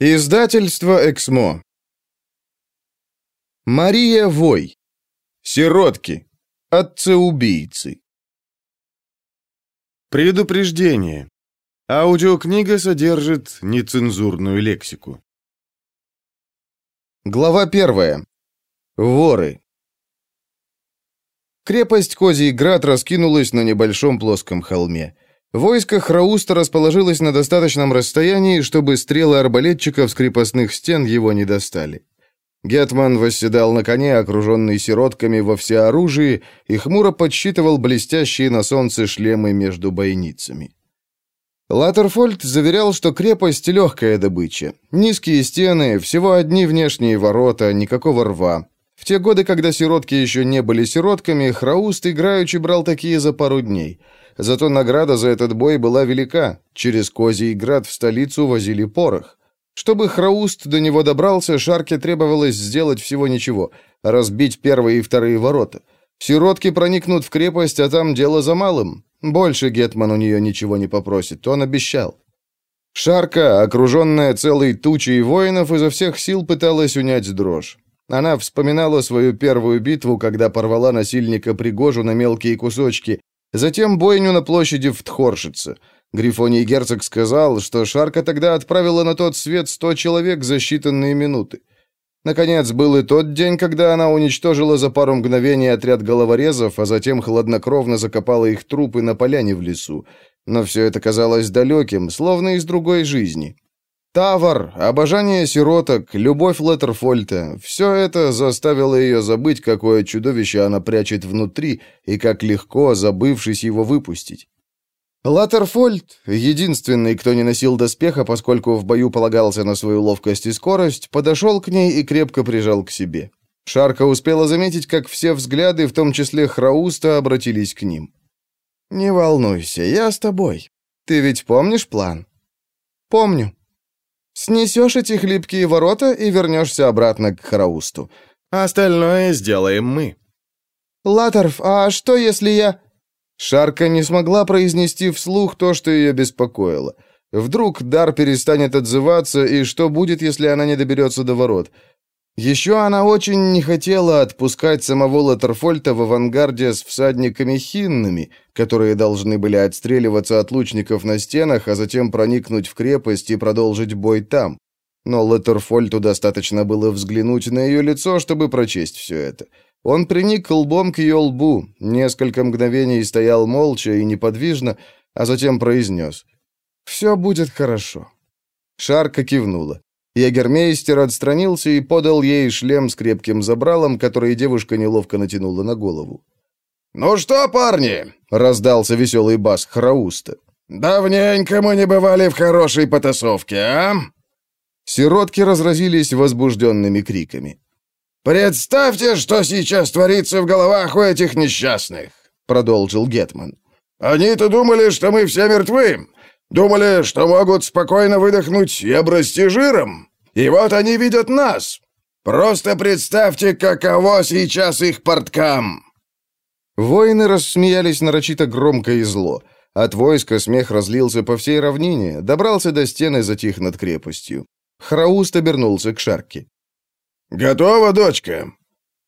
Издательство «Эксмо». Мария Вой. Сиротки. Отцы-убийцы. Предупреждение. Аудиокнига содержит нецензурную лексику. Глава первая. Воры. Крепость Козий Град раскинулась на небольшом плоском холме. Войско Храуста расположилось на достаточном расстоянии, чтобы стрелы арбалетчиков с крепостных стен его не достали. Гетман восседал на коне, окруженный сиротками во всеоружии, и хмуро подсчитывал блестящие на солнце шлемы между бойницами. Латерфольд заверял, что крепость — легкая добыча. Низкие стены, всего одни внешние ворота, никакого рва. В те годы, когда сиротки еще не были сиротками, Храуст играючи брал такие за пару дней — Зато награда за этот бой была велика. Через Козий град в столицу возили порох. Чтобы Храуст до него добрался, Шарке требовалось сделать всего ничего — разбить первые и вторые ворота. Сиротки проникнут в крепость, а там дело за малым. Больше Гетман у нее ничего не попросит, он обещал. Шарка, окруженная целой тучей воинов, изо всех сил пыталась унять дрожь. Она вспоминала свою первую битву, когда порвала насильника Пригожу на мелкие кусочки, Затем бойню на площади в Тхоршице. Грифоний герцог сказал, что Шарка тогда отправила на тот свет сто человек за считанные минуты. Наконец, был и тот день, когда она уничтожила за пару мгновений отряд головорезов, а затем хладнокровно закопала их трупы на поляне в лесу. Но все это казалось далеким, словно из другой жизни. Тавар, обожание сироток, любовь Леттерфольта — все это заставило ее забыть, какое чудовище она прячет внутри и как легко, забывшись его выпустить. Латтерфольд, единственный, кто не носил доспеха, поскольку в бою полагался на свою ловкость и скорость, подошел к ней и крепко прижал к себе. Шарка успела заметить, как все взгляды, в том числе Храуста, обратились к ним. «Не волнуйся, я с тобой. Ты ведь помнишь план?» «Помню», Снесешь эти хлипкие ворота и вернешься обратно к Хараусту. Остальное сделаем мы». «Латорф, а что, если я...» Шарка не смогла произнести вслух то, что ее беспокоило. Вдруг дар перестанет отзываться, и что будет, если она не доберется до ворот? Еще она очень не хотела отпускать самого Латерфольта в авангарде с всадниками хинными, которые должны были отстреливаться от лучников на стенах, а затем проникнуть в крепость и продолжить бой там. Но Латерфольту достаточно было взглянуть на ее лицо, чтобы прочесть все это. Он приник лбом к ее лбу, несколько мгновений стоял молча и неподвижно, а затем произнес «Все будет хорошо». Шарка кивнула. Егермейстер отстранился и подал ей шлем с крепким забралом, который девушка неловко натянула на голову. «Ну что, парни?» — раздался веселый бас Храуста. «Давненько мы не бывали в хорошей потасовке, а?» Сиротки разразились возбужденными криками. «Представьте, что сейчас творится в головах у этих несчастных!» — продолжил Гетман. «Они-то думали, что мы все мертвы, думали, что могут спокойно выдохнуть и обрасти жиром. И вот они видят нас. Просто представьте, каково сейчас их порткам!» Воины рассмеялись нарочито громко и зло. От войска смех разлился по всей равнине, добрался до стены, затих над крепостью. Храуст обернулся к Шарке. «Готова, дочка?»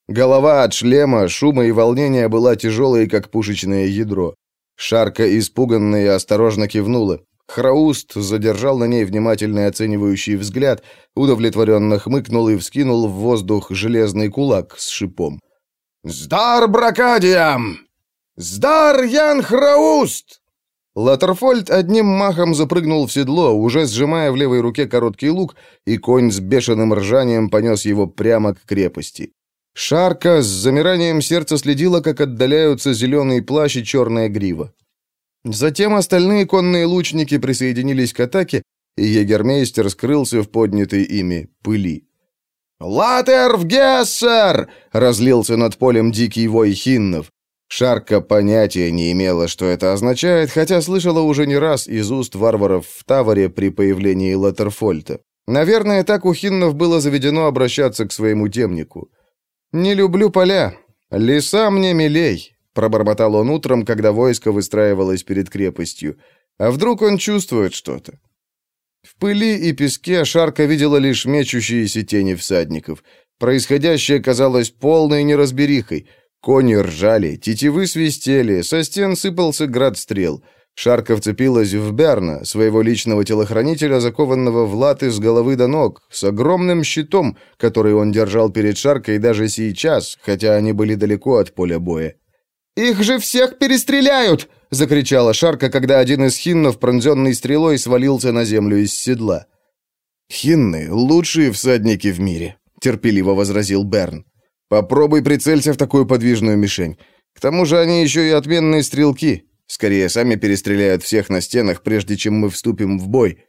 Голова от шлема, шума и волнения была тяжелой, как пушечное ядро. Шарка, испуганная, осторожно кивнула. Храуст задержал на ней внимательный оценивающий взгляд, удовлетворенно хмыкнул и вскинул в воздух железный кулак с шипом. «Сдар Бракадиям! Сдар Ян Храуст!» Латерфольд одним махом запрыгнул в седло, уже сжимая в левой руке короткий лук, и конь с бешеным ржанием понес его прямо к крепости. Шарка с замиранием сердца следила, как отдаляются зеленый плащ и черная грива. Затем остальные конные лучники присоединились к атаке, и егермейстер скрылся в поднятой ими пыли. «Латерв Гессер!» — разлился над полем дикий вой хиннов. Шарка понятия не имела, что это означает, хотя слышала уже не раз из уст варваров в Таваре при появлении Латерфольта. Наверное, так у хиннов было заведено обращаться к своему темнику. «Не люблю поля. Леса мне милей. Пробормотал он утром, когда войско выстраивалось перед крепостью. А вдруг он чувствует что-то? В пыли и песке Шарка видела лишь мечущиеся тени всадников. Происходящее казалось полной неразберихой. Кони ржали, тетивы свистели, со стен сыпался град стрел. Шарка вцепилась в Берна, своего личного телохранителя, закованного в латы с головы до ног, с огромным щитом, который он держал перед Шаркой даже сейчас, хотя они были далеко от поля боя. «Их же всех перестреляют!» — закричала Шарка, когда один из хиннов, пронзенный стрелой, свалился на землю из седла. «Хинны — лучшие всадники в мире», — терпеливо возразил Берн. «Попробуй прицелься в такую подвижную мишень. К тому же они еще и отменные стрелки. Скорее, сами перестреляют всех на стенах, прежде чем мы вступим в бой».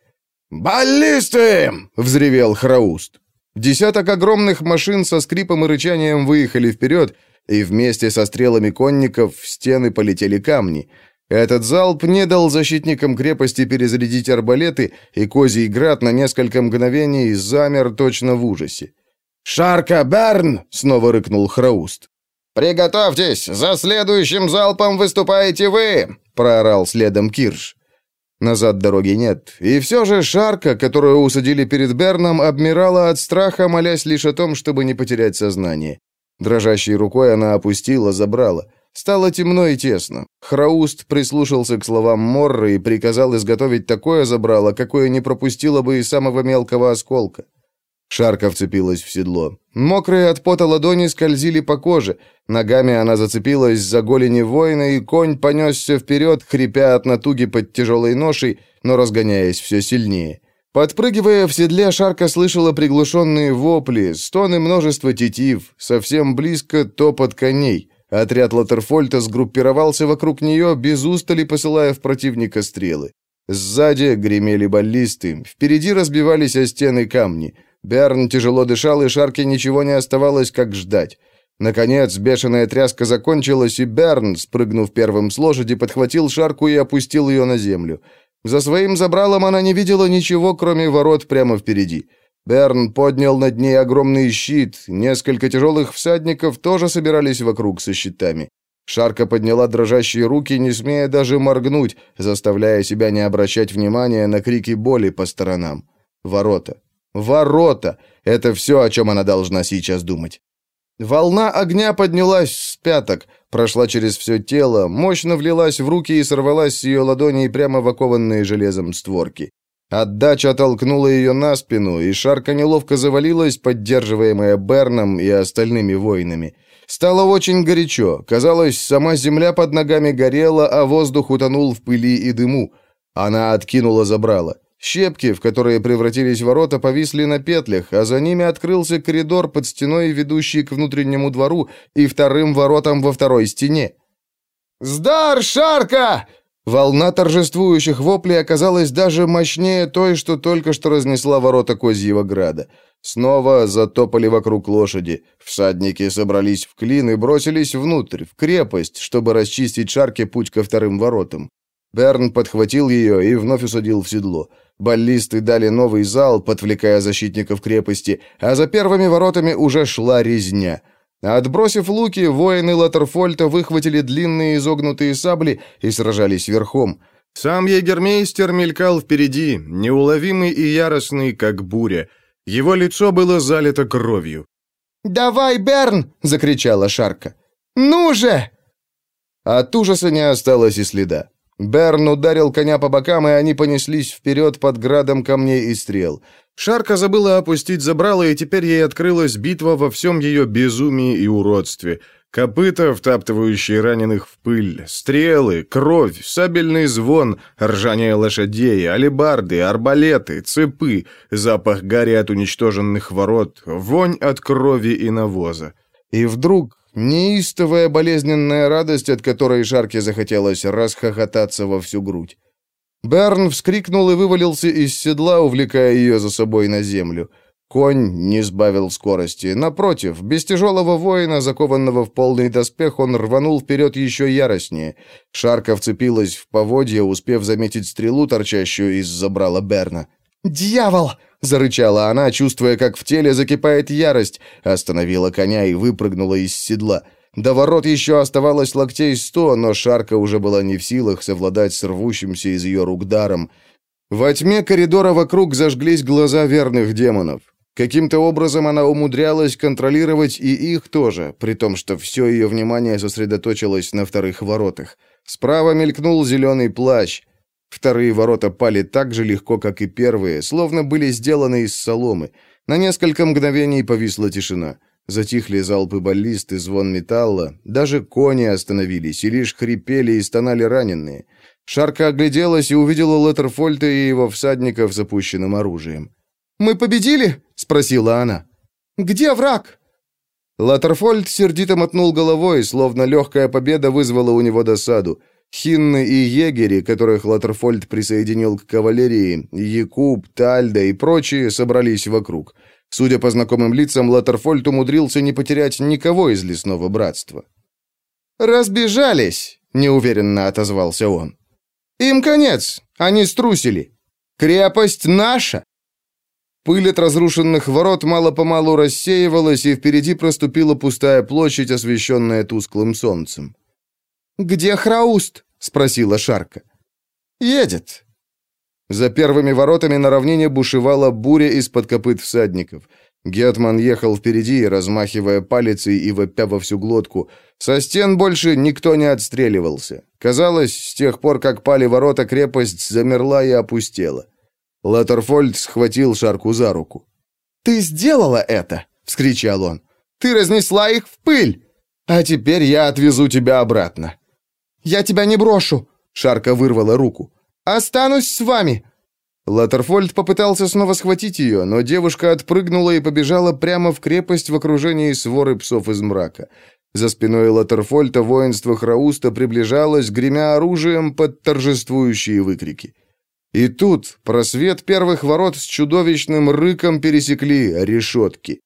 «Баллисты!» — взревел Храуст. Десяток огромных машин со скрипом и рычанием выехали вперед, и вместе со стрелами конников в стены полетели камни — этот залп не дал защитникам крепости перезарядить арбалеты, и Козий Град на несколько мгновений замер точно в ужасе. «Шарка, Берн!» — снова рыкнул Храуст. «Приготовьтесь! За следующим залпом выступаете вы!» — проорал следом Кирш. Назад дороги нет. И все же Шарка, которую усадили перед Берном, обмирала от страха, молясь лишь о том, чтобы не потерять сознание. Дрожащей рукой она опустила, забрала. Стало темно и тесно. Храуст прислушался к словам Морры и приказал изготовить такое забрало, какое не пропустило бы и самого мелкого осколка. Шарка вцепилась в седло. Мокрые от пота ладони скользили по коже. Ногами она зацепилась за голени воина, и конь понесся вперед, хрипя от натуги под тяжелой ношей, но разгоняясь все сильнее. Подпрыгивая в седле, Шарка слышала приглушенные вопли, стоны множества тетив, совсем близко топот коней. Отряд Латерфольта сгруппировался вокруг нее, без устали посылая в противника стрелы. Сзади гремели баллисты, впереди разбивались о стены камни. Берн тяжело дышал, и Шарке ничего не оставалось, как ждать. Наконец, бешеная тряска закончилась, и Берн, спрыгнув первым с лошади, подхватил Шарку и опустил ее на землю. За своим забралом она не видела ничего, кроме ворот прямо впереди. Берн поднял над ней огромный щит, несколько тяжелых всадников тоже собирались вокруг со щитами. Шарка подняла дрожащие руки, не смея даже моргнуть, заставляя себя не обращать внимания на крики боли по сторонам. Ворота. Ворота! Это все, о чем она должна сейчас думать. Волна огня поднялась с пяток, прошла через все тело, мощно влилась в руки и сорвалась с ее ладоней прямо в окованные железом створки. Отдача толкнула ее на спину, и шарка неловко завалилась, поддерживаемая Берном и остальными воинами. Стало очень горячо. Казалось, сама земля под ногами горела, а воздух утонул в пыли и дыму. Она откинула забрала. Щепки, в которые превратились ворота, повисли на петлях, а за ними открылся коридор под стеной, ведущий к внутреннему двору и вторым воротам во второй стене. «Сдар, Шарка!» Волна торжествующих воплей оказалась даже мощнее той, что только что разнесла ворота Козьего Града. Снова затопали вокруг лошади. Всадники собрались в клин и бросились внутрь, в крепость, чтобы расчистить шарке путь ко вторым воротам. Берн подхватил ее и вновь усадил в седло. Баллисты дали новый зал, подвлекая защитников крепости, а за первыми воротами уже шла резня. Отбросив луки, воины Латерфольта выхватили длинные изогнутые сабли и сражались верхом. Сам егермейстер мелькал впереди, неуловимый и яростный, как буря. Его лицо было залито кровью. «Давай, Берн!» — закричала Шарка. «Ну же!» От ужаса не осталось и следа. Берн ударил коня по бокам, и они понеслись вперед под градом камней и стрел. Шарка забыла опустить забрало, и теперь ей открылась битва во всем ее безумии и уродстве. Копыта, втаптывающие раненых в пыль, стрелы, кровь, сабельный звон, ржание лошадей, алебарды, арбалеты, цепы, запах гари от уничтоженных ворот, вонь от крови и навоза. И вдруг неистовая болезненная радость, от которой Шарке захотелось расхохотаться во всю грудь. Берн вскрикнул и вывалился из седла, увлекая ее за собой на землю. Конь не сбавил скорости. Напротив, без тяжелого воина, закованного в полный доспех, он рванул вперед еще яростнее. Шарка вцепилась в поводья, успев заметить стрелу, торчащую из забрала Берна. «Дьявол!» — зарычала она, чувствуя, как в теле закипает ярость, остановила коня и выпрыгнула из седла. До ворот еще оставалось локтей сто, но Шарка уже была не в силах совладать с рвущимся из ее рук даром. Во тьме коридора вокруг зажглись глаза верных демонов. Каким-то образом она умудрялась контролировать и их тоже, при том, что все ее внимание сосредоточилось на вторых воротах. Справа мелькнул зеленый плащ. Вторые ворота пали так же легко, как и первые, словно были сделаны из соломы. На несколько мгновений повисла тишина. Затихли залпы баллист и звон металла. Даже кони остановились и лишь хрипели и стонали раненые. Шарка огляделась и увидела Леттерфольта и его всадников с опущенным оружием. «Мы победили?» — спросила она. «Где враг?» Латтерфольд сердито мотнул головой, словно легкая победа вызвала у него досаду. Хинны и егери, которых Латтерфольд присоединил к кавалерии, Якуб, Тальда и прочие собрались вокруг. Судя по знакомым лицам, Латтерфольд умудрился не потерять никого из лесного братства. «Разбежались!» — неуверенно отозвался он. «Им конец! Они струсили! Крепость наша!» Пыль от разрушенных ворот мало-помалу рассеивалась, и впереди проступила пустая площадь, освещенная тусклым солнцем. «Где Храуст?» — спросила Шарка. «Едет». За первыми воротами на равнине бушевала буря из-под копыт всадников. Гетман ехал впереди, размахивая палицей и вопя во всю глотку. Со стен больше никто не отстреливался. Казалось, с тех пор, как пали ворота, крепость замерла и опустела. Латерфольд схватил Шарку за руку. «Ты сделала это!» — вскричал он. «Ты разнесла их в пыль! А теперь я отвезу тебя обратно!» «Я тебя не брошу!» — Шарка вырвала руку. «Останусь с вами!» Латерфольд попытался снова схватить ее, но девушка отпрыгнула и побежала прямо в крепость в окружении своры псов из мрака. За спиной Латерфольта воинство Храуста приближалось, гремя оружием под торжествующие выкрики. И тут просвет первых ворот с чудовищным рыком пересекли решетки.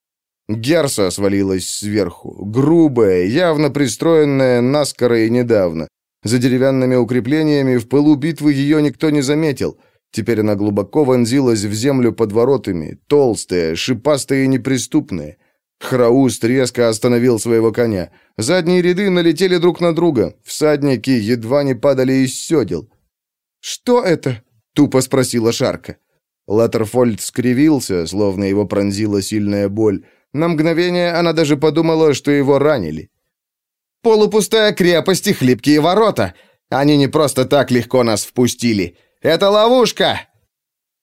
Герса свалилась сверху, грубая, явно пристроенная наскоро и недавно. За деревянными укреплениями в пылу битвы ее никто не заметил. Теперь она глубоко вонзилась в землю под воротами, толстая, шипастая и неприступная. Храуст резко остановил своего коня. Задние ряды налетели друг на друга. Всадники едва не падали из седел. «Что это?» Тупо спросила Шарка. Латтерфольд скривился, словно его пронзила сильная боль. На мгновение она даже подумала, что его ранили. «Полупустая крепость и хлипкие ворота! Они не просто так легко нас впустили! Это ловушка!»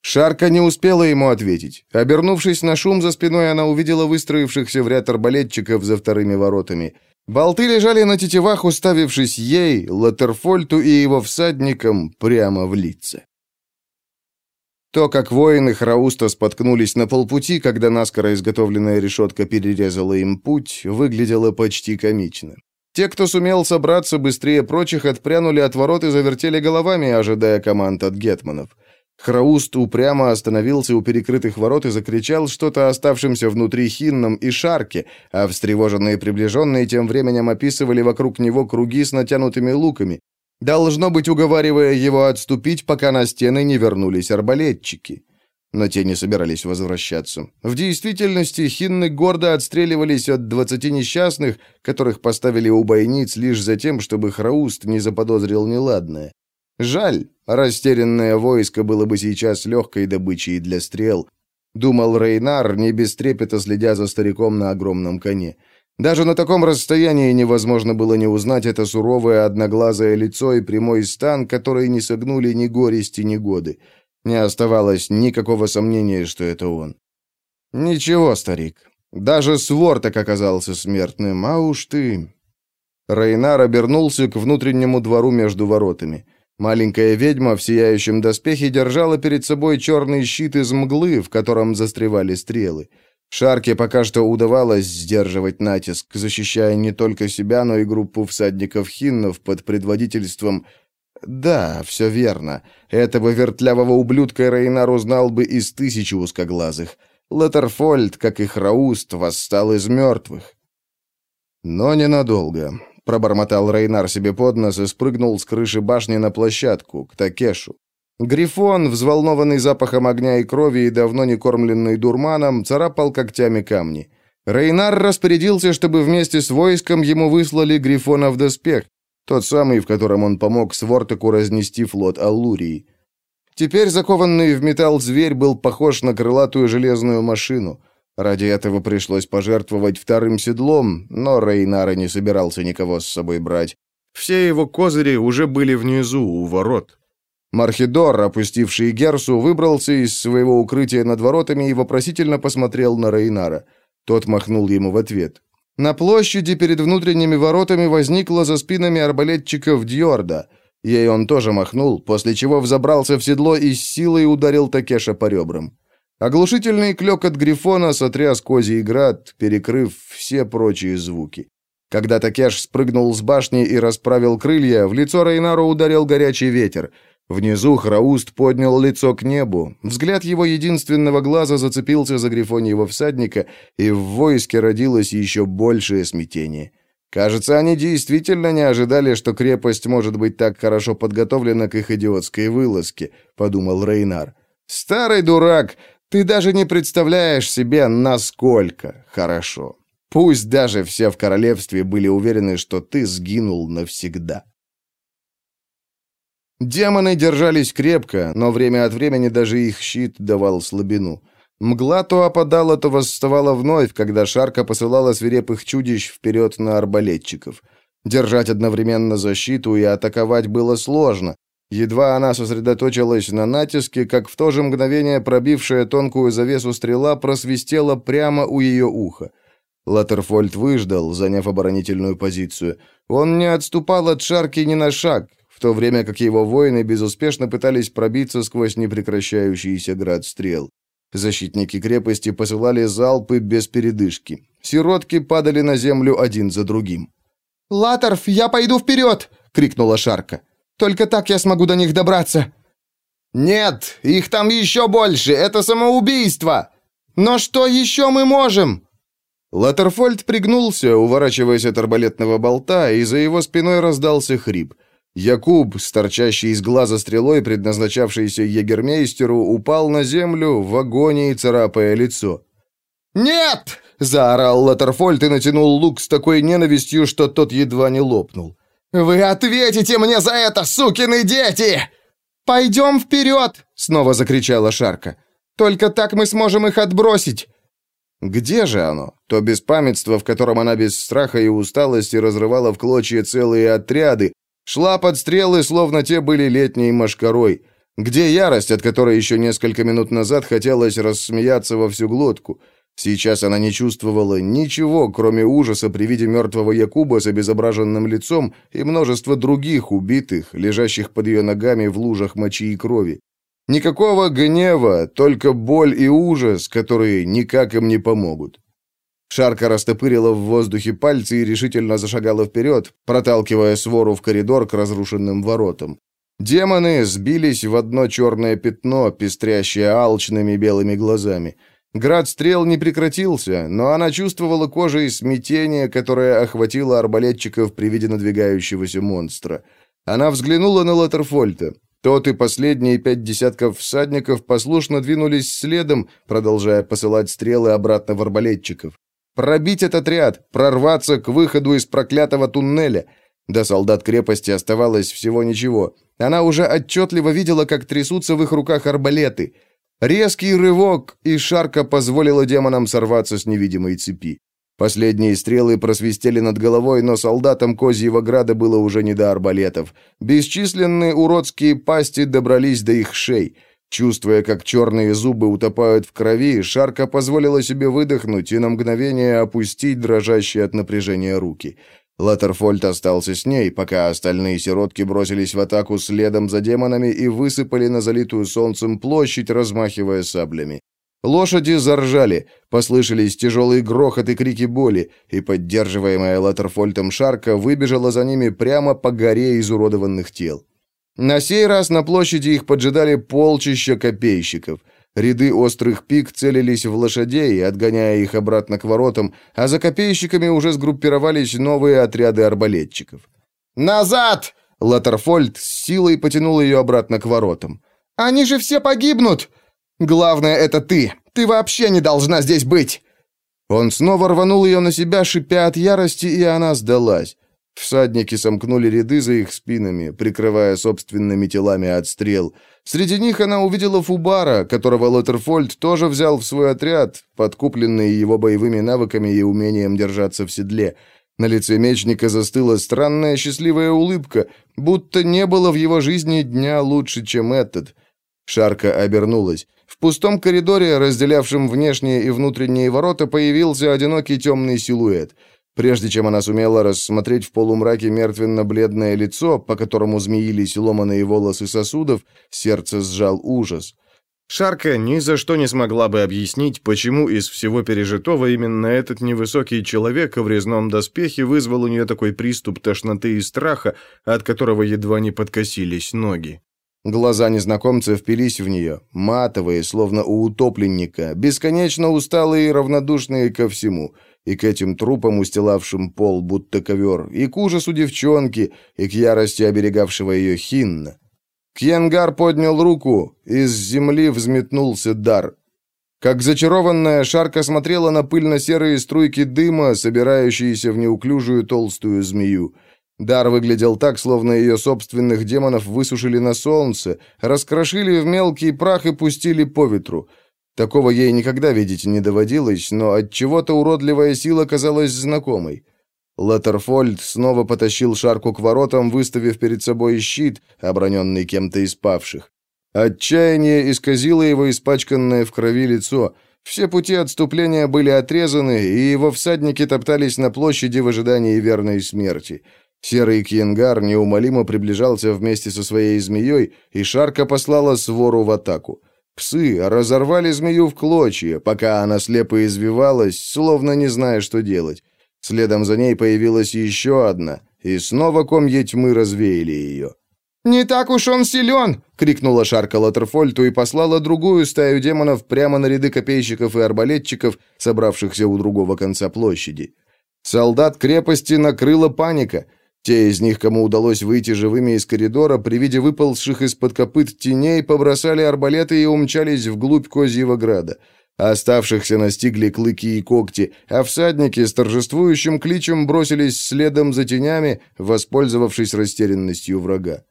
Шарка не успела ему ответить. Обернувшись на шум за спиной, она увидела выстроившихся в ряд арбалетчиков за вторыми воротами. Болты лежали на тетивах, уставившись ей, Латерфольту и его всадникам прямо в лица. То, как воины Храуста споткнулись на полпути, когда наскоро изготовленная решетка перерезала им путь, выглядело почти комично. Те, кто сумел собраться быстрее прочих, отпрянули от ворот и завертели головами, ожидая команд от гетманов. Храуст упрямо остановился у перекрытых ворот и закричал что-то оставшимся внутри хинном и шарке, а встревоженные приближенные тем временем описывали вокруг него круги с натянутыми луками, Должно быть, уговаривая его отступить, пока на стены не вернулись арбалетчики. Но те не собирались возвращаться. В действительности, хинны гордо отстреливались от двадцати несчастных, которых поставили у бойниц лишь за тем, чтобы Храуст не заподозрил неладное. Жаль, растерянное войско было бы сейчас легкой добычей для стрел. Думал Рейнар, не без трепета следя за стариком на огромном коне. Даже на таком расстоянии невозможно было не узнать это суровое одноглазое лицо и прямой стан, которые не согнули ни горести, ни годы. Не оставалось никакого сомнения, что это он. «Ничего, старик. Даже Сворток оказался смертным, а уж ты...» Рейнар обернулся к внутреннему двору между воротами. Маленькая ведьма в сияющем доспехе держала перед собой черный щит из мглы, в котором застревали стрелы. Шарке пока что удавалось сдерживать натиск, защищая не только себя, но и группу всадников-хиннов под предводительством... Да, все верно. Этого вертлявого ублюдка Рейнар узнал бы из тысячи узкоглазых. Латерфольд, как и Храуст, восстал из мертвых. Но ненадолго. Пробормотал Рейнар себе под нос и спрыгнул с крыши башни на площадку, к Такешу. Грифон, взволнованный запахом огня и крови и давно не кормленный дурманом, царапал когтями камни. Рейнар распорядился, чтобы вместе с войском ему выслали Грифона в доспех, тот самый, в котором он помог Свортеку разнести флот Аллурии. Теперь закованный в металл зверь был похож на крылатую железную машину. Ради этого пришлось пожертвовать вторым седлом, но Рейнара не собирался никого с собой брать. Все его козыри уже были внизу, у ворот. Мархидор, опустивший Герсу, выбрался из своего укрытия над воротами и вопросительно посмотрел на Рейнара. Тот махнул ему в ответ. На площади перед внутренними воротами возникла за спинами арбалетчиков Дьорда. Ей он тоже махнул, после чего взобрался в седло и с силой ударил Такеша по ребрам. Оглушительный клёкот Грифона сотряс козий град, перекрыв все прочие звуки. Когда Такеш спрыгнул с башни и расправил крылья, в лицо Рейнару ударил горячий ветер. Внизу Храуст поднял лицо к небу. Взгляд его единственного глаза зацепился за Грифоньего всадника, и в войске родилось еще большее смятение. Кажется, они действительно не ожидали, что крепость может быть так хорошо подготовлена к их идиотской вылазке, подумал Рейнар. Старый дурак, ты даже не представляешь себе, насколько хорошо. Пусть даже все в королевстве были уверены, что ты сгинул навсегда. Демоны держались крепко, но время от времени даже их щит давал слабину. Мгла то опадала, то восставала вновь, когда Шарка посылала свирепых чудищ вперед на арбалетчиков. Держать одновременно защиту и атаковать было сложно. Едва она сосредоточилась на натиске, как в то же мгновение пробившая тонкую завесу стрела просвистела прямо у ее уха. Латерфольд выждал, заняв оборонительную позицию. Он не отступал от шарки ни на шаг, то время как его воины безуспешно пытались пробиться сквозь непрекращающийся град стрел. Защитники крепости посылали залпы без передышки. Сиротки падали на землю один за другим. «Латорф, я пойду вперед!» — крикнула Шарка. «Только так я смогу до них добраться!» «Нет, их там еще больше! Это самоубийство!» «Но что еще мы можем?» Латерфольд пригнулся, уворачиваясь от арбалетного болта, и за его спиной раздался хрип. Якуб, торчащий из глаза стрелой, предназначавшийся егермейстеру, упал на землю в агонии, царапая лицо. «Нет!» — заорал Латерфольд и натянул лук с такой ненавистью, что тот едва не лопнул. «Вы ответите мне за это, сукины дети!» «Пойдем вперед!» — снова закричала Шарка. «Только так мы сможем их отбросить!» Где же оно? То беспамятство, в котором она без страха и усталости разрывала в клочья целые отряды, шла под стрелы, словно те были летней мошкарой. Где ярость, от которой еще несколько минут назад хотелось рассмеяться во всю глотку? Сейчас она не чувствовала ничего, кроме ужаса при виде мертвого Якуба с обезображенным лицом и множества других убитых, лежащих под ее ногами в лужах мочи и крови. Никакого гнева, только боль и ужас, которые никак им не помогут. Шарка растопырила в воздухе пальцы и решительно зашагала вперед, проталкивая свору в коридор к разрушенным воротам. Демоны сбились в одно черное пятно, пестрящее алчными белыми глазами. Град стрел не прекратился, но она чувствовала кожей смятение, которое охватило арбалетчиков при виде надвигающегося монстра. Она взглянула на Латерфольта. Тот и последние пять десятков всадников послушно двинулись следом, продолжая посылать стрелы обратно в арбалетчиков. Пробить этот ряд, прорваться к выходу из проклятого туннеля. До солдат крепости оставалось всего ничего. Она уже отчетливо видела, как трясутся в их руках арбалеты. Резкий рывок, и шарка позволила демонам сорваться с невидимой цепи. Последние стрелы просвистели над головой, но солдатам Козьего Града было уже не до арбалетов. Бесчисленные уродские пасти добрались до их шей. Чувствуя, как черные зубы утопают в крови, Шарка позволила себе выдохнуть и на мгновение опустить дрожащие от напряжения руки. Латерфольд остался с ней, пока остальные сиротки бросились в атаку следом за демонами и высыпали на залитую солнцем площадь, размахивая саблями. Лошади заржали, послышались тяжелые грохот и крики боли, и поддерживаемая Латерфольтом шарка выбежала за ними прямо по горе изуродованных тел. На сей раз на площади их поджидали полчища копейщиков. Ряды острых пик целились в лошадей, отгоняя их обратно к воротам, а за копейщиками уже сгруппировались новые отряды арбалетчиков. «Назад!» — Латерфольд с силой потянул ее обратно к воротам. «Они же все погибнут!» Главное, это ты. Ты вообще не должна здесь быть!» Он снова рванул ее на себя, шипя от ярости, и она сдалась. Всадники сомкнули ряды за их спинами, прикрывая собственными телами от стрел. Среди них она увидела Фубара, которого Лоттерфольд тоже взял в свой отряд, подкупленный его боевыми навыками и умением держаться в седле. На лице мечника застыла странная счастливая улыбка, будто не было в его жизни дня лучше, чем этот. Шарка обернулась. В пустом коридоре, разделявшем внешние и внутренние ворота, появился одинокий темный силуэт — Прежде чем она сумела рассмотреть в полумраке мертвенно-бледное лицо, по которому змеились ломаные волосы сосудов, сердце сжал ужас. Шарка ни за что не смогла бы объяснить, почему из всего пережитого именно этот невысокий человек в резном доспехе вызвал у нее такой приступ тошноты и страха, от которого едва не подкосились ноги. Глаза незнакомца впились в нее, матовые, словно у утопленника, бесконечно усталые и равнодушные ко всему — и к этим трупам, устилавшим пол, будто ковер, и к ужасу девчонки, и к ярости оберегавшего ее Хинна. Кьянгар поднял руку, из земли взметнулся дар. Как зачарованная шарка смотрела на пыльно-серые струйки дыма, собирающиеся в неуклюжую толстую змею. Дар выглядел так, словно ее собственных демонов высушили на солнце, раскрошили в мелкий прах и пустили по ветру — Такого ей никогда видеть не доводилось, но от чего-то уродливая сила казалась знакомой. Латтерфольд снова потащил шарку к воротам, выставив перед собой щит, оброненный кем-то из павших. Отчаяние исказило его испачканное в крови лицо. Все пути отступления были отрезаны, и его всадники топтались на площади в ожидании верной смерти. Серый Кьенгар неумолимо приближался вместе со своей змеей, и шарка послала свору в атаку. Псы разорвали змею в клочья, пока она слепо извивалась, словно не зная, что делать. Следом за ней появилась еще одна, и снова комья тьмы развеяли ее. «Не так уж он силен!» — крикнула Шарка Латерфольту и послала другую стаю демонов прямо на ряды копейщиков и арбалетчиков, собравшихся у другого конца площади. Солдат крепости накрыла паника — те из них, кому удалось выйти живыми из коридора, при виде выползших из-под копыт теней, побросали арбалеты и умчались вглубь Козьего Града. Оставшихся настигли клыки и когти, а всадники с торжествующим кличем бросились следом за тенями, воспользовавшись растерянностью врага.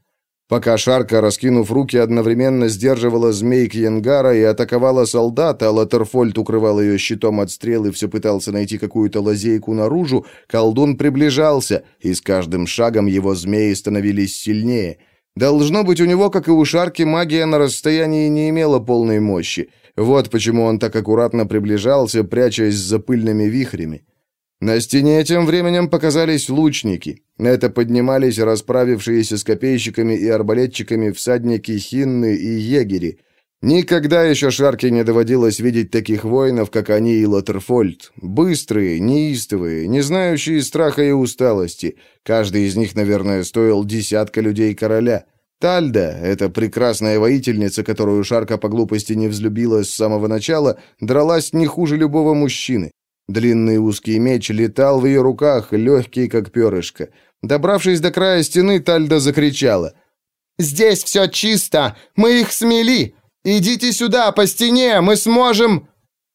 Пока Шарка, раскинув руки, одновременно сдерживала змей Кьенгара и атаковала солдата, Латерфольд укрывал ее щитом от стрел и все пытался найти какую-то лазейку наружу, колдун приближался, и с каждым шагом его змеи становились сильнее. Должно быть, у него, как и у Шарки, магия на расстоянии не имела полной мощи. Вот почему он так аккуратно приближался, прячась за пыльными вихрями. На стене тем временем показались лучники. Это поднимались расправившиеся с копейщиками и арбалетчиками всадники Хинны и егери. Никогда еще Шарке не доводилось видеть таких воинов, как они и Лотерфольд. Быстрые, неистовые, не знающие страха и усталости. Каждый из них, наверное, стоил десятка людей короля. Тальда, эта прекрасная воительница, которую Шарка по глупости не взлюбила с самого начала, дралась не хуже любого мужчины. Длинный узкий меч летал в ее руках, легкий, как перышко. Добравшись до края стены, Тальда закричала. «Здесь все чисто! Мы их смели! Идите сюда, по стене! Мы сможем...»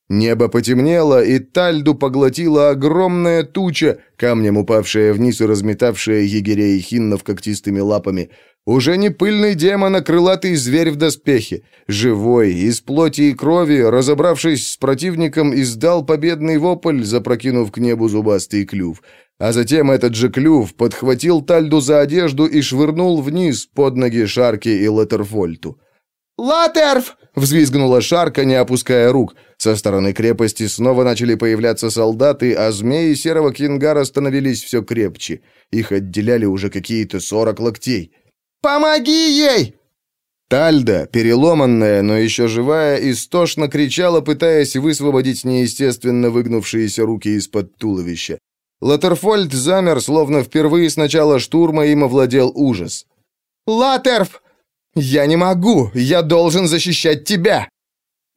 Небо потемнело, и Тальду поглотила огромная туча, камнем упавшая вниз и разметавшая егерей хиннов когтистыми лапами. Уже не пыльный демон, а крылатый зверь в доспехе. Живой, из плоти и крови, разобравшись с противником, издал победный вопль, запрокинув к небу зубастый клюв. А затем этот же клюв подхватил Тальду за одежду и швырнул вниз под ноги Шарки и Латерфольту. «Латерф!» — взвизгнула Шарка, не опуская рук. Со стороны крепости снова начали появляться солдаты, а змеи серого кингара становились все крепче. Их отделяли уже какие-то сорок локтей. Помоги ей!» Тальда, переломанная, но еще живая, истошно кричала, пытаясь высвободить неестественно выгнувшиеся руки из-под туловища. Латерфольд замер, словно впервые с начала штурма им овладел ужас. «Латерф! Я не могу! Я должен защищать тебя!»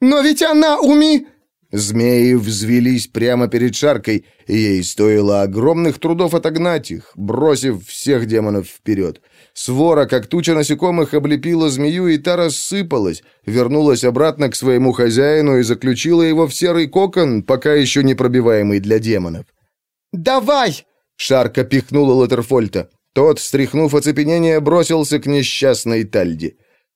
«Но ведь она уми...» Змеи взвелись прямо перед шаркой, и ей стоило огромных трудов отогнать их, бросив всех демонов вперед. Свора, как туча насекомых, облепила змею, и та рассыпалась, вернулась обратно к своему хозяину и заключила его в серый кокон, пока еще не пробиваемый для демонов. «Давай! Шарка пихнула Латерфольта. Тот, стряхнув оцепенение, бросился к несчастной Тальде.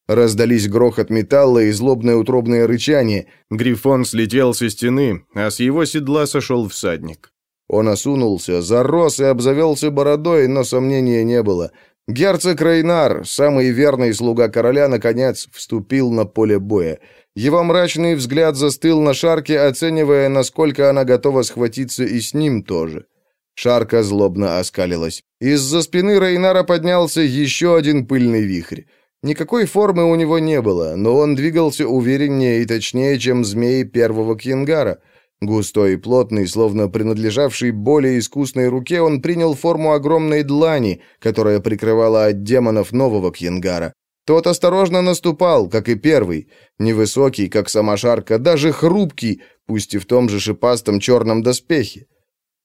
Раздались грохот металла и злобное утробное рычание. Грифон слетел со стены, а с его седла сошел всадник. Он осунулся, зарос и обзавелся бородой, но сомнения не было. Герцог Рейнар, самый верный слуга короля, наконец вступил на поле боя. Его мрачный взгляд застыл на Шарке, оценивая, насколько она готова схватиться и с ним тоже. Шарка злобно оскалилась. Из-за спины Рейнара поднялся еще один пыльный вихрь. Никакой формы у него не было, но он двигался увереннее и точнее, чем змеи первого Кьянгара. Густой и плотный, словно принадлежавший более искусной руке, он принял форму огромной длани, которая прикрывала от демонов нового Кьянгара. Тот осторожно наступал, как и первый, невысокий, как сама шарка, даже хрупкий, пусть и в том же шипастом черном доспехе.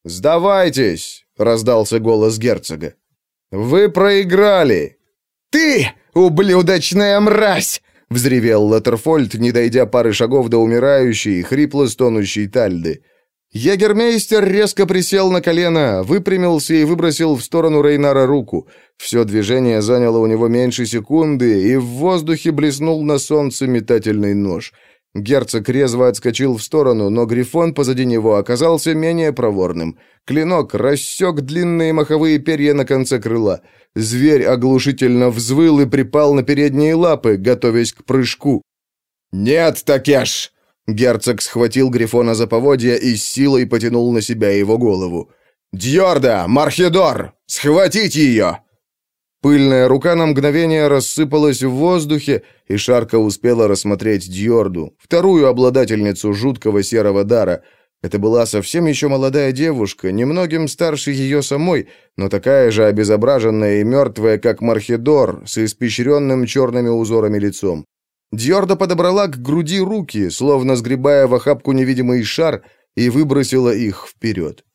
«Сдавайтесь!» — раздался голос герцога. «Вы проиграли!» «Ты, ублюдочная мразь!» — взревел Латерфольд, не дойдя пары шагов до умирающей, хрипло стонущей Тальды. Егермейстер резко присел на колено, выпрямился и выбросил в сторону Рейнара руку. Все движение заняло у него меньше секунды, и в воздухе блеснул на солнце метательный нож — Герцог резво отскочил в сторону, но Грифон позади него оказался менее проворным. Клинок рассек длинные маховые перья на конце крыла. Зверь оглушительно взвыл и припал на передние лапы, готовясь к прыжку. «Нет, Такеш!» Герцог схватил Грифона за поводья и с силой потянул на себя его голову. «Дьорда! Мархидор! Схватить ее!» Пыльная рука на мгновение рассыпалась в воздухе, и Шарка успела рассмотреть Дьорду, вторую обладательницу жуткого серого дара. Это была совсем еще молодая девушка, немногим старше ее самой, но такая же обезображенная и мертвая, как Мархидор, с испещренным черными узорами лицом. Дьорда подобрала к груди руки, словно сгребая в охапку невидимый шар, и выбросила их вперед.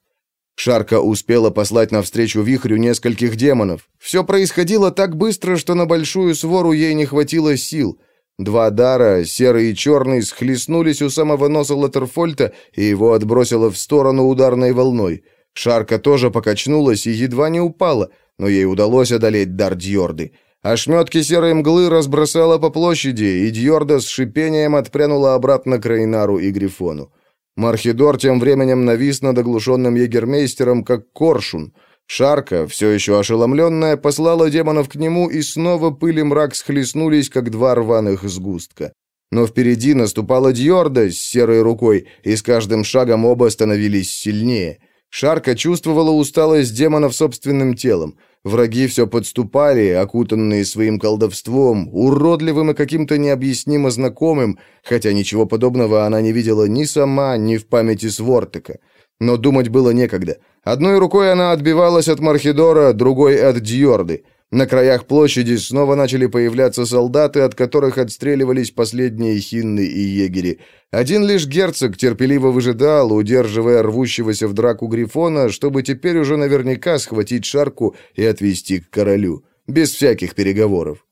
Шарка успела послать навстречу вихрю нескольких демонов. Все происходило так быстро, что на большую свору ей не хватило сил. Два дара, серый и черный, схлестнулись у самого носа Латерфольта, и его отбросило в сторону ударной волной. Шарка тоже покачнулась и едва не упала, но ей удалось одолеть дар Дьорды. Ошметки серой мглы разбросала по площади, и Дьорда с шипением отпрянула обратно к Рейнару и Грифону. Мархидор тем временем навис над оглушенным егермейстером, как коршун. Шарка, все еще ошеломленная, послала демонов к нему, и снова пыль и мрак схлестнулись, как два рваных сгустка. Но впереди наступала Дьорда с серой рукой, и с каждым шагом оба становились сильнее. Шарка чувствовала усталость демонов собственным телом. Враги все подступали, окутанные своим колдовством, уродливым и каким-то необъяснимо знакомым, хотя ничего подобного она не видела ни сама, ни в памяти Свортека. Но думать было некогда. Одной рукой она отбивалась от Мархидора, другой — от Дьорды. На краях площади снова начали появляться солдаты, от которых отстреливались последние хинны и егери. Один лишь герцог терпеливо выжидал, удерживая рвущегося в драку Грифона, чтобы теперь уже наверняка схватить шарку и отвести к королю. Без всяких переговоров.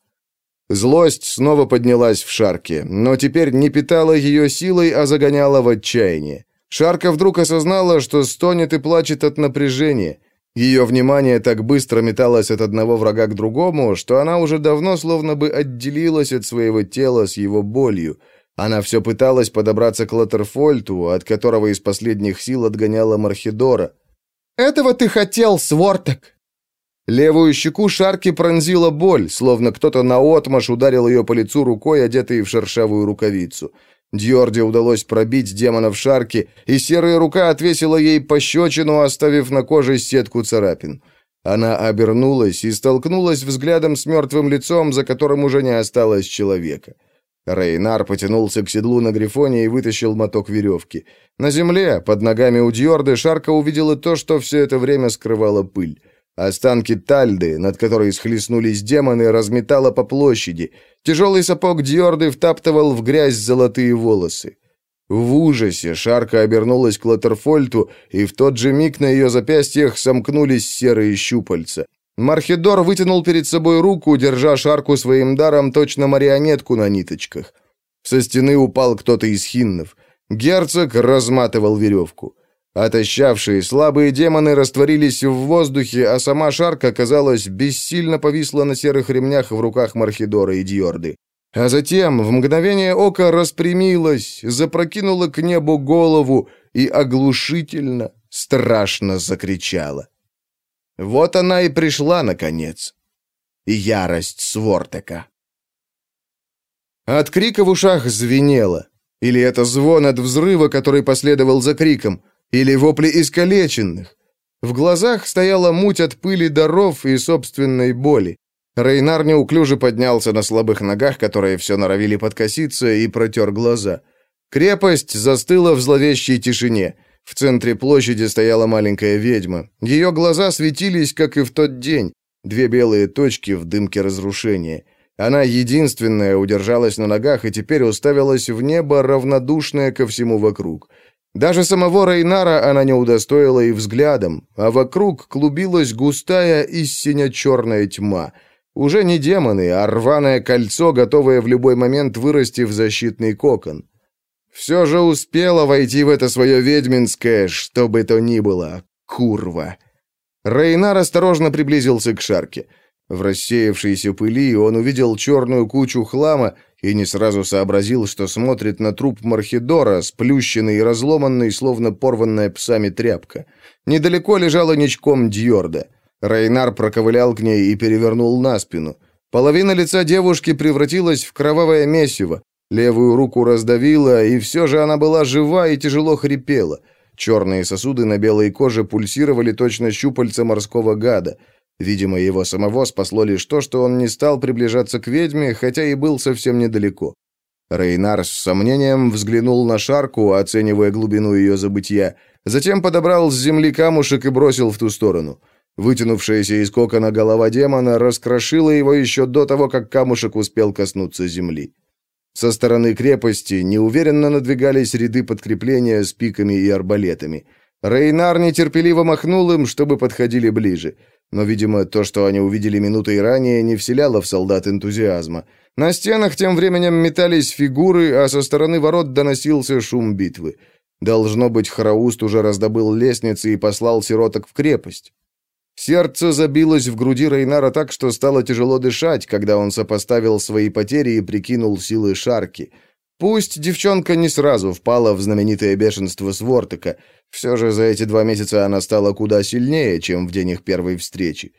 Злость снова поднялась в шарке, но теперь не питала ее силой, а загоняла в отчаяние. Шарка вдруг осознала, что стонет и плачет от напряжения – ее внимание так быстро металось от одного врага к другому, что она уже давно словно бы отделилась от своего тела с его болью. Она все пыталась подобраться к Латерфольту, от которого из последних сил отгоняла Мархидора. «Этого ты хотел, Свортек!» Левую щеку Шарки пронзила боль, словно кто-то наотмашь ударил ее по лицу рукой, одетой в шершавую рукавицу. Дьорде удалось пробить демона в шарке, и серая рука отвесила ей пощечину, оставив на коже сетку царапин. Она обернулась и столкнулась взглядом с мертвым лицом, за которым уже не осталось человека. Рейнар потянулся к седлу на грифоне и вытащил моток веревки. На земле, под ногами у Дьорды, Шарка увидела то, что все это время скрывала пыль. Останки Тальды, над которой схлестнулись демоны, разметало по площади. Тяжелый сапог Дьорды втаптывал в грязь золотые волосы. В ужасе Шарка обернулась к Латерфольту, и в тот же миг на ее запястьях сомкнулись серые щупальца. Мархидор вытянул перед собой руку, держа Шарку своим даром точно марионетку на ниточках. Со стены упал кто-то из хиннов. Герцог разматывал веревку. Отощавшие слабые демоны растворились в воздухе, а сама шарка, казалось, бессильно повисла на серых ремнях в руках Мархидора и Дьорды. А затем в мгновение ока распрямилась, запрокинула к небу голову и оглушительно, страшно закричала. Вот она и пришла, наконец. Ярость Свортека. От крика в ушах звенело. Или это звон от взрыва, который последовал за криком, или вопли искалеченных. В глазах стояла муть от пыли даров и собственной боли. Рейнар неуклюже поднялся на слабых ногах, которые все норовили подкоситься, и протер глаза. Крепость застыла в зловещей тишине. В центре площади стояла маленькая ведьма. Ее глаза светились, как и в тот день. Две белые точки в дымке разрушения. Она единственная удержалась на ногах и теперь уставилась в небо, равнодушная ко всему вокруг. Даже самого Рейнара она не удостоила и взглядом, а вокруг клубилась густая и сине-черная тьма — уже не демоны, а рваное кольцо, готовое в любой момент вырасти в защитный кокон. Все же успела войти в это свое ведьминское, что бы то ни было, курва. Рейнар осторожно приблизился к шарке. В рассеявшейся пыли он увидел черную кучу хлама и не сразу сообразил, что смотрит на труп Мархидора, сплющенный и разломанный, словно порванная псами тряпка. Недалеко лежала ничком Дьорда. Рейнар проковылял к ней и перевернул на спину. Половина лица девушки превратилась в кровавое месиво. Левую руку раздавила, и все же она была жива и тяжело хрипела. Черные сосуды на белой коже пульсировали точно щупальца морского гада. Видимо, его самого спасло лишь то, что он не стал приближаться к ведьме, хотя и был совсем недалеко. Рейнар с сомнением взглянул на шарку, оценивая глубину ее забытия, затем подобрал с земли камушек и бросил в ту сторону. Вытянувшаяся из кокона голова демона раскрошила его еще до того, как камушек успел коснуться земли. Со стороны крепости неуверенно надвигались ряды подкрепления с пиками и арбалетами. Рейнар нетерпеливо махнул им, чтобы подходили ближе. Но, видимо, то, что они увидели минутой ранее, не вселяло в солдат энтузиазма. На стенах тем временем метались фигуры, а со стороны ворот доносился шум битвы. Должно быть, Храуст уже раздобыл лестницы и послал сироток в крепость. Сердце забилось в груди Рейнара так, что стало тяжело дышать, когда он сопоставил свои потери и прикинул силы Шарки. Пусть девчонка не сразу впала в знаменитое бешенство Свортека, все же за эти два месяца она стала куда сильнее, чем в день их первой встречи.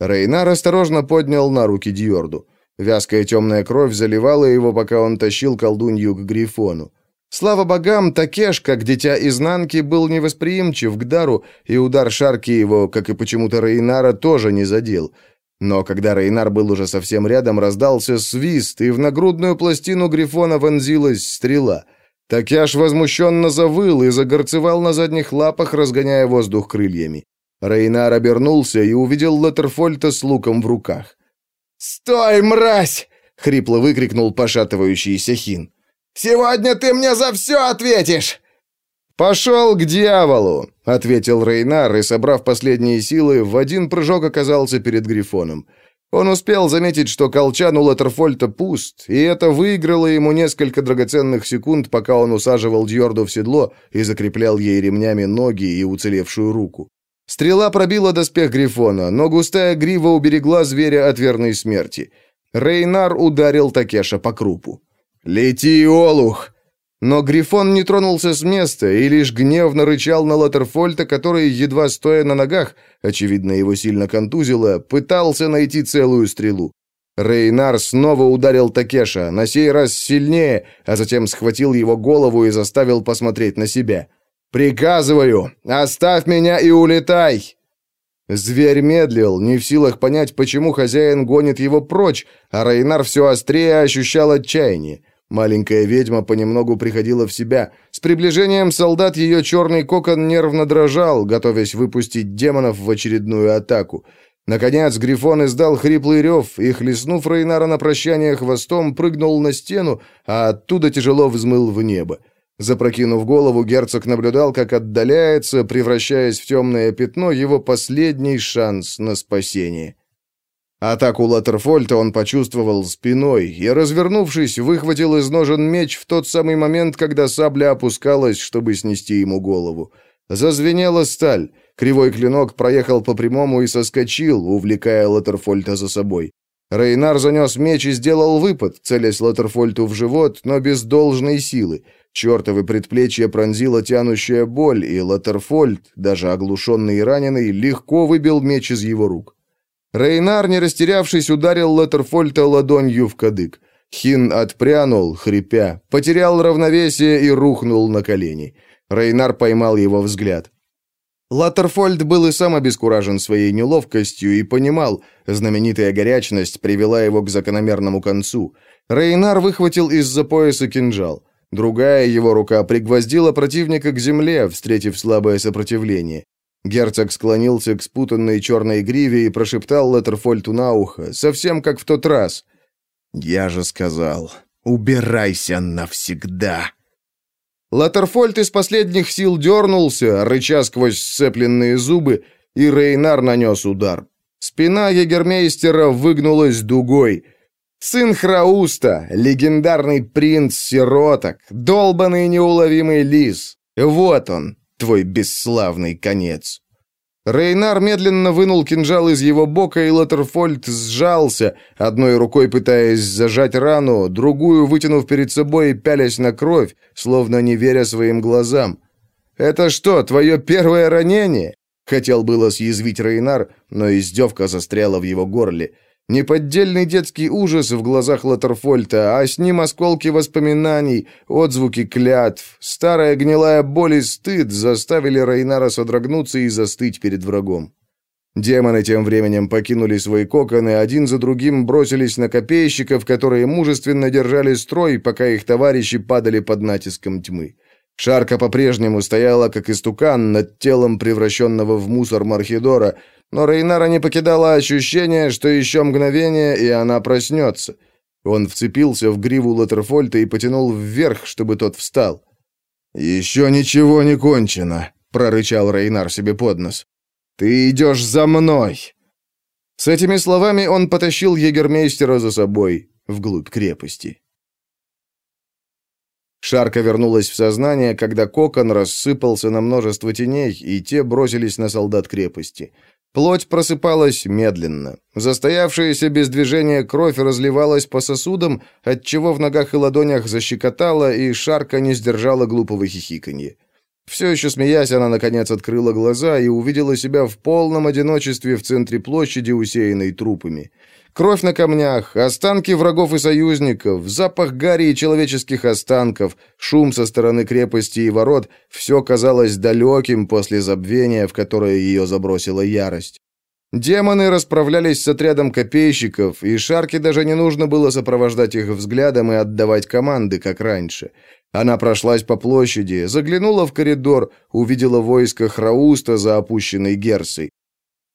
Рейнар осторожно поднял на руки Дьорду. Вязкая темная кровь заливала его, пока он тащил колдунью к Грифону. Слава богам, Такеш, как дитя изнанки, был невосприимчив к дару, и удар шарки его, как и почему-то Рейнара, тоже не задел. Но когда Рейнар был уже совсем рядом, раздался свист, и в нагрудную пластину Грифона вонзилась стрела. Такеш возмущенно завыл и загорцевал на задних лапах, разгоняя воздух крыльями. Рейнар обернулся и увидел Латерфольта с луком в руках. «Стой, мразь!» — хрипло выкрикнул пошатывающийся Хин. Сегодня ты мне за все ответишь!» «Пошел к дьяволу!» — ответил Рейнар и, собрав последние силы, в один прыжок оказался перед Грифоном. Он успел заметить, что колчан у Латерфольта пуст, и это выиграло ему несколько драгоценных секунд, пока он усаживал Дьорду в седло и закреплял ей ремнями ноги и уцелевшую руку. Стрела пробила доспех Грифона, но густая грива уберегла зверя от верной смерти. Рейнар ударил Такеша по крупу. «Лети, Олух!» Но Грифон не тронулся с места и лишь гневно рычал на Латерфольта, который, едва стоя на ногах, очевидно, его сильно контузило, пытался найти целую стрелу. Рейнар снова ударил Такеша, на сей раз сильнее, а затем схватил его голову и заставил посмотреть на себя. «Приказываю, оставь меня и улетай!» Зверь медлил, не в силах понять, почему хозяин гонит его прочь, а Рейнар все острее ощущал отчаяние. Маленькая ведьма понемногу приходила в себя. С приближением солдат ее черный кокон нервно дрожал, готовясь выпустить демонов в очередную атаку. Наконец Грифон издал хриплый рев и, хлестнув Рейнара на прощание хвостом, прыгнул на стену, а оттуда тяжело взмыл в небо. Запрокинув голову, герцог наблюдал, как отдаляется, превращаясь в темное пятно, его последний шанс на спасение. Атаку Латерфольта он почувствовал спиной и, развернувшись, выхватил из ножен меч в тот самый момент, когда сабля опускалась, чтобы снести ему голову. Зазвенела сталь. Кривой клинок проехал по прямому и соскочил, увлекая Латерфольта за собой. Рейнар занес меч и сделал выпад, целясь Латерфольту в живот, но без должной силы. Чертовы предплечья пронзила тянущая боль, и Латерфольд, даже оглушенный и раненый, легко выбил меч из его рук. Рейнар, не растерявшись, ударил Латерфольта ладонью в кадык. Хин отпрянул, хрипя, потерял равновесие и рухнул на колени. Рейнар поймал его взгляд. Латтерфольд был и сам обескуражен своей неловкостью и понимал, знаменитая горячность привела его к закономерному концу. Рейнар выхватил из-за пояса кинжал. Другая его рука пригвоздила противника к земле, встретив слабое сопротивление. Герцог склонился к спутанной черной гриве и прошептал Леттерфольту на ухо, совсем как в тот раз. «Я же сказал, убирайся навсегда!» Латерфольд из последних сил дернулся, рыча сквозь сцепленные зубы, и Рейнар нанес удар. Спина егермейстера выгнулась дугой. Сын Храуста, легендарный принц сироток, долбанный неуловимый лис. Вот он, твой бесславный конец. Рейнар медленно вынул кинжал из его бока, и Латерфольд сжался, одной рукой пытаясь зажать рану, другую вытянув перед собой и пялясь на кровь, словно не веря своим глазам. «Это что, твое первое ранение?» Хотел было съязвить Рейнар, но издевка застряла в его горле. Неподдельный детский ужас в глазах Латерфольта, а с ним осколки воспоминаний, отзвуки клятв, старая гнилая боль и стыд заставили Рейнара содрогнуться и застыть перед врагом. Демоны тем временем покинули свои коконы, один за другим бросились на копейщиков, которые мужественно держали строй, пока их товарищи падали под натиском тьмы. Шарка по-прежнему стояла, как истукан, над телом превращенного в мусор Мархидора, но Рейнара не покидало ощущение, что еще мгновение, и она проснется. Он вцепился в гриву Латерфольта и потянул вверх, чтобы тот встал. «Еще ничего не кончено», — прорычал Рейнар себе под нос. «Ты идешь за мной!» С этими словами он потащил егермейстера за собой вглубь крепости. Шарка вернулась в сознание, когда кокон рассыпался на множество теней, и те бросились на солдат крепости. Плоть просыпалась медленно. Застоявшаяся без движения кровь разливалась по сосудам, отчего в ногах и ладонях защекотала, и Шарка не сдержала глупого хихиканья. Все еще смеясь, она, наконец, открыла глаза и увидела себя в полном одиночестве в центре площади, усеянной трупами. Кровь на камнях, останки врагов и союзников, запах гари и человеческих останков, шум со стороны крепости и ворот — все казалось далеким после забвения, в которое ее забросила ярость. Демоны расправлялись с отрядом копейщиков, и Шарке даже не нужно было сопровождать их взглядом и отдавать команды, как раньше. Она прошлась по площади, заглянула в коридор, увидела войско Храуста за опущенной Герсой.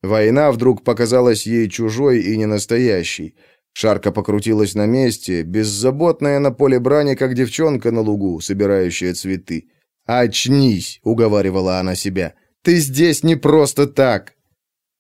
Война вдруг показалась ей чужой и ненастоящей. Шарка покрутилась на месте, беззаботная на поле брани, как девчонка на лугу, собирающая цветы. «Очнись!» — уговаривала она себя. «Ты здесь не просто так!»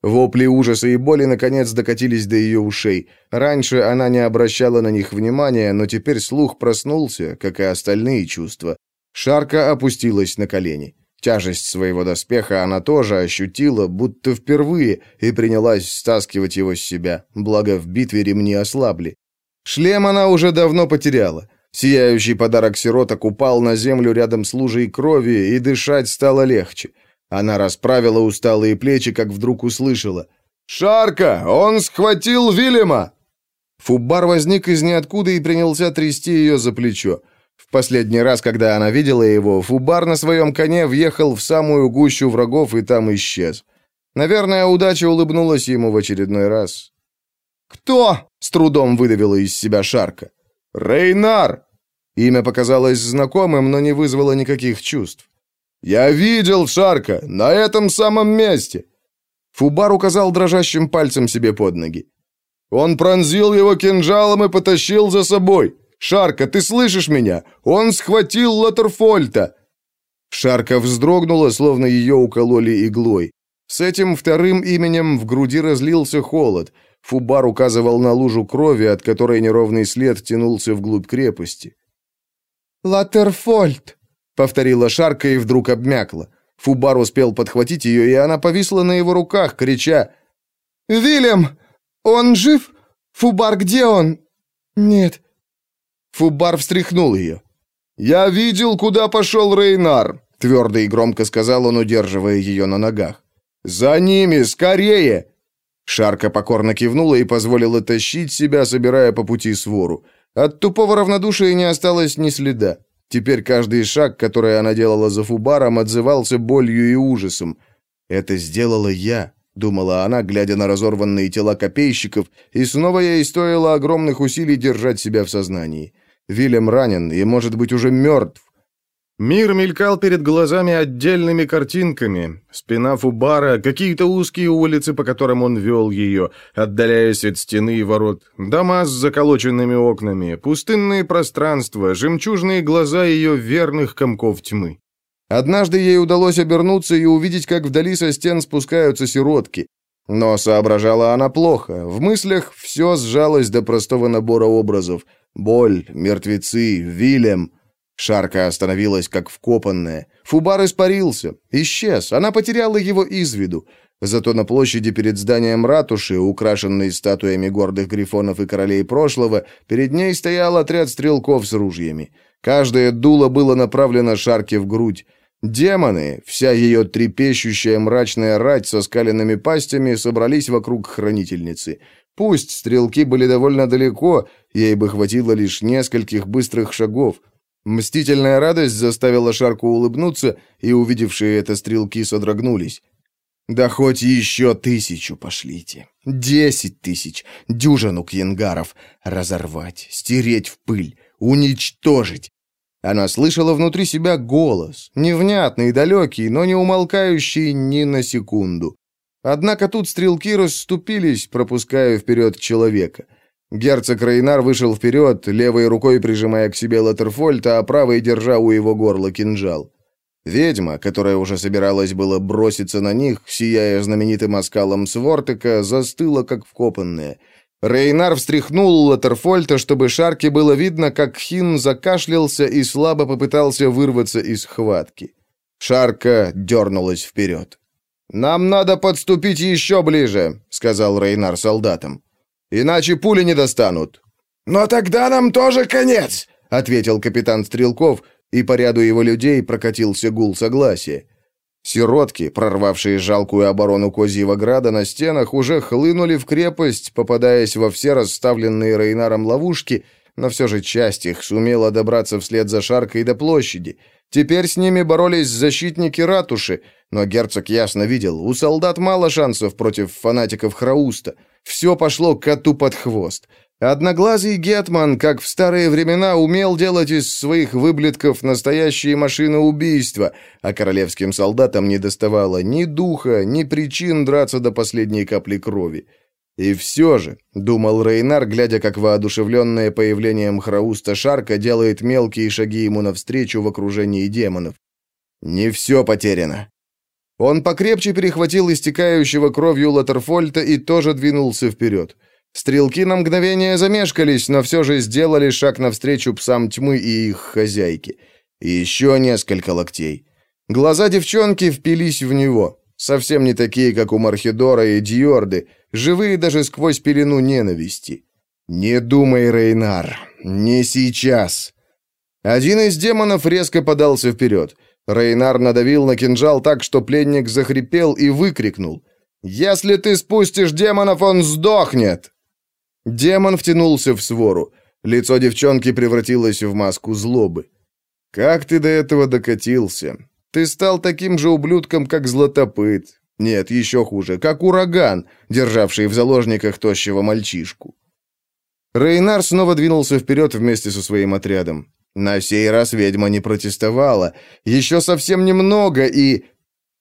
Вопли ужаса и боли наконец докатились до ее ушей. Раньше она не обращала на них внимания, но теперь слух проснулся, как и остальные чувства. Шарка опустилась на колени. Тяжесть своего доспеха она тоже ощутила, будто впервые, и принялась стаскивать его с себя, благо в битве ремни ослабли. Шлем она уже давно потеряла. Сияющий подарок сироток упал на землю рядом с лужей крови, и дышать стало легче. Она расправила усталые плечи, как вдруг услышала. «Шарка! Он схватил Вильяма!» Фубар возник из ниоткуда и принялся трясти ее за плечо. В последний раз, когда она видела его, Фубар на своем коне въехал в самую гущу врагов и там исчез. Наверное, удача улыбнулась ему в очередной раз. «Кто?» — с трудом выдавила из себя Шарка. «Рейнар!» Имя показалось знакомым, но не вызвало никаких чувств. «Я видел Шарка! На этом самом месте!» Фубар указал дрожащим пальцем себе под ноги. «Он пронзил его кинжалом и потащил за собой. Шарка, ты слышишь меня? Он схватил Латерфольта!» Шарка вздрогнула, словно ее укололи иглой. С этим вторым именем в груди разлился холод. Фубар указывал на лужу крови, от которой неровный след тянулся вглубь крепости. «Латерфольд!» — повторила Шарка и вдруг обмякла. Фубар успел подхватить ее, и она повисла на его руках, крича «Вильям! Он жив? Фубар, где он?» «Нет». Фубар встряхнул ее. «Я видел, куда пошел Рейнар», — твердо и громко сказал он, удерживая ее на ногах. «За ними! Скорее!» Шарка покорно кивнула и позволила тащить себя, собирая по пути свору. От тупого равнодушия не осталось ни следа. Теперь каждый шаг, который она делала за Фубаром, отзывался болью и ужасом. «Это сделала я», — думала она, глядя на разорванные тела копейщиков, и снова ей стоило огромных усилий держать себя в сознании. Вильям ранен и, может быть, уже мертв, Мир мелькал перед глазами отдельными картинками. Спина Фубара, какие-то узкие улицы, по которым он вел ее, отдаляясь от стены и ворот, дома с заколоченными окнами, пустынные пространства, жемчужные глаза ее верных комков тьмы. Однажды ей удалось обернуться и увидеть, как вдали со стен спускаются сиротки. Но соображала она плохо. В мыслях все сжалось до простого набора образов. Боль, мертвецы, Вильям — Шарка остановилась как вкопанная. Фубар испарился, исчез, она потеряла его из виду. Зато на площади перед зданием ратуши, украшенной статуями гордых грифонов и королей прошлого, перед ней стоял отряд стрелков с ружьями. Каждое дуло было направлено Шарке в грудь. Демоны, вся ее трепещущая мрачная рать со скаленными пастями, собрались вокруг хранительницы. Пусть стрелки были довольно далеко, ей бы хватило лишь нескольких быстрых шагов, Мстительная радость заставила Шарку улыбнуться, и увидевшие это стрелки содрогнулись. «Да хоть еще тысячу пошлите. Десять тысяч. Дюжину кьянгаров. Разорвать, стереть в пыль, уничтожить». Она слышала внутри себя голос, невнятный, далекий, но не умолкающий ни на секунду. Однако тут стрелки расступились, пропуская вперед человека. Герцог Рейнар вышел вперед, левой рукой прижимая к себе Латерфольта, а правой держа у его горла кинжал. Ведьма, которая уже собиралась было броситься на них, сияя знаменитым оскалом Свортека, застыла как вкопанная. Рейнар встряхнул Латерфольта, чтобы Шарке было видно, как Хин закашлялся и слабо попытался вырваться из хватки. Шарка дернулась вперед. «Нам надо подступить еще ближе», — сказал Рейнар солдатам. Иначе пули не достанут». «Но тогда нам тоже конец», — ответил капитан Стрелков, и по ряду его людей прокатился гул согласия. Сиротки, прорвавшие жалкую оборону Козьего Града на стенах, уже хлынули в крепость, попадаясь во все расставленные Рейнаром ловушки, но все же часть их сумела добраться вслед за Шаркой до площади. Теперь с ними боролись защитники ратуши, но герцог ясно видел, у солдат мало шансов против фанатиков Храуста — все пошло коту под хвост. Одноглазый Гетман, как в старые времена, умел делать из своих выблетков настоящие машины убийства, а королевским солдатам не доставало ни духа, ни причин драться до последней капли крови. И все же, думал Рейнар, глядя, как воодушевленное появлением Храуста Шарка делает мелкие шаги ему навстречу в окружении демонов. Не все потеряно. Он покрепче перехватил истекающего кровью Латерфольта и тоже двинулся вперед. Стрелки на мгновение замешкались, но все же сделали шаг навстречу псам тьмы и их хозяйке. Еще несколько локтей. Глаза девчонки впились в него, совсем не такие, как у Мархидора и Дьорды, живые даже сквозь пелену ненависти. «Не думай, Рейнар, не сейчас!» Один из демонов резко подался вперед. Рейнар надавил на кинжал так, что пленник захрипел и выкрикнул. «Если ты спустишь демонов, он сдохнет!» Демон втянулся в свору. Лицо девчонки превратилось в маску злобы. «Как ты до этого докатился? Ты стал таким же ублюдком, как Златопыт. Нет, еще хуже, как ураган, державший в заложниках тощего мальчишку». Рейнар снова двинулся вперед вместе со своим отрядом. На сей раз ведьма не протестовала. Еще совсем немного, и...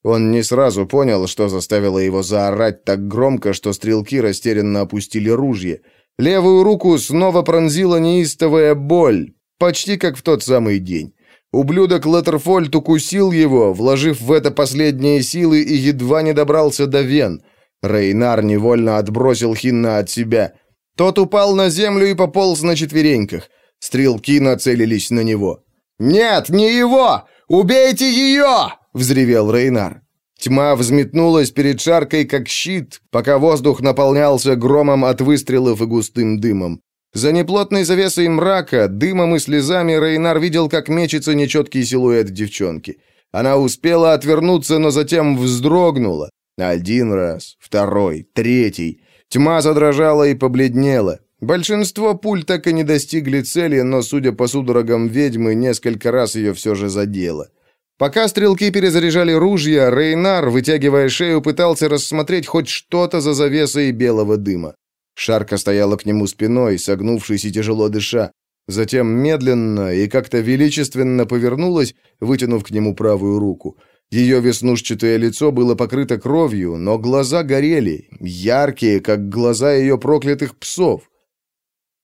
Он не сразу понял, что заставило его заорать так громко, что стрелки растерянно опустили ружье. Левую руку снова пронзила неистовая боль, почти как в тот самый день. Ублюдок Леттерфольд укусил его, вложив в это последние силы и едва не добрался до вен. Рейнар невольно отбросил Хинна от себя. Тот упал на землю и пополз на четвереньках. Стрелки нацелились на него. «Нет, не его! Убейте ее!» — взревел Рейнар. Тьма взметнулась перед шаркой, как щит, пока воздух наполнялся громом от выстрелов и густым дымом. За неплотной завесой мрака, дымом и слезами Рейнар видел, как мечется нечеткий силуэт девчонки. Она успела отвернуться, но затем вздрогнула. Один раз, второй, третий. Тьма задрожала и побледнела. Большинство пуль так и не достигли цели, но, судя по судорогам ведьмы, несколько раз ее все же задело. Пока стрелки перезаряжали ружья, Рейнар, вытягивая шею, пытался рассмотреть хоть что-то за завесой белого дыма. Шарка стояла к нему спиной, согнувшись и тяжело дыша. Затем медленно и как-то величественно повернулась, вытянув к нему правую руку. Ее веснушчатое лицо было покрыто кровью, но глаза горели, яркие, как глаза ее проклятых псов.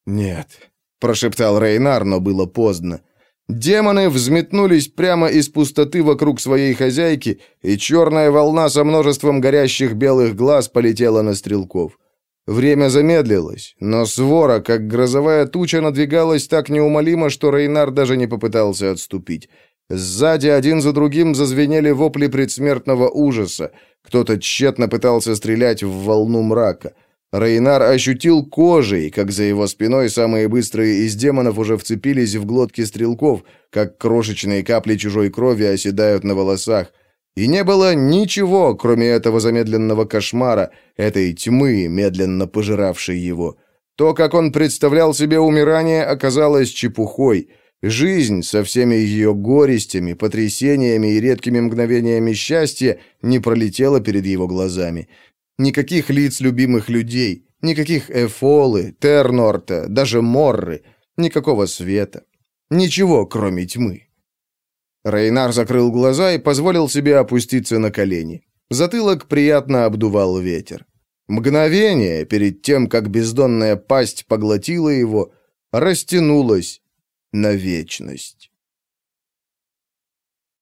«Нет», — прошептал Рейнар, но было поздно. Демоны взметнулись прямо из пустоты вокруг своей хозяйки, и черная волна со множеством горящих белых глаз полетела на стрелков. Время замедлилось, но свора, как грозовая туча, надвигалась так неумолимо, что Рейнар даже не попытался отступить. Сзади один за другим зазвенели вопли предсмертного ужаса. Кто-то тщетно пытался стрелять в волну мрака. Рейнар ощутил кожей, как за его спиной самые быстрые из демонов уже вцепились в глотки стрелков, как крошечные капли чужой крови оседают на волосах. И не было ничего, кроме этого замедленного кошмара, этой тьмы, медленно пожиравшей его. То, как он представлял себе умирание, оказалось чепухой. Жизнь со всеми ее горестями, потрясениями и редкими мгновениями счастья не пролетела перед его глазами. Никаких лиц любимых людей, никаких Эфолы, Тернорта, даже Морры, никакого света. Ничего, кроме тьмы. Рейнар закрыл глаза и позволил себе опуститься на колени. Затылок приятно обдувал ветер. Мгновение перед тем, как бездонная пасть поглотила его, растянулось на вечность.